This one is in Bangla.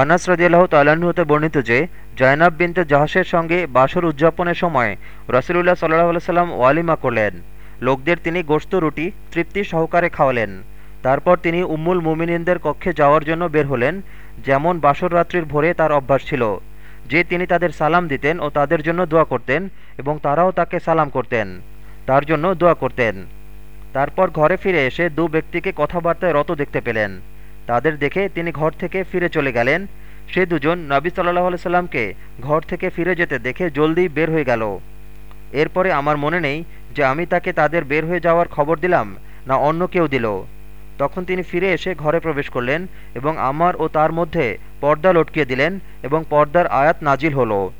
আনাস রদিয়াল্লাহ তাল্লাহ্ন হতে বর্ণিত যে, জয়নাব বিনতে জাহাসের সঙ্গে বাসর উদযাপনের সময় রসুলুল্লাহ সাল্লাহ সাল্লাম ওয়ালিমা করলেন। লোকদের তিনি গোস্ত রুটি তৃপ্তি সহকারে খাওয়ালেন। তারপর তিনি উম্মুল মুমিনিনদের কক্ষে যাওয়ার জন্য বের হলেন, যেমন বাসর রাত্রির ভোরে তার অভ্যাস ছিল। যে তিনি তাদের সালাম দিতেন ও তাদের জন্য দোয়া করতেন এবং তারাও তাকে সালাম করতেন, তার জন্য দোয়া করতেন। তারপর ঘরে ফিরে এসে দু ব্যক্তিকে কথাবার্তায় রত দেখতে পেলেন। তাদের দেখে তিনি ঘর থেকে ফিরে চলে গেলেন। সে দুজন নবী সাল্লাহ সাল্লামকে ঘর থেকে ফিরে যেতে দেখে জলদি বের হয়ে গেল। এরপরে আমার মনে নেই যে আমি তাকে তাদের বের হয়ে যাওয়ার খবর দিলাম, না অন্য কেউ দিল। তখন তিনি ফিরে এসে ঘরে প্রবেশ করলেন এবং আমার ও তার মধ্যে পর্দা লটকিয়ে দিলেন এবং পর্দার আয়াত নাজিল হলো।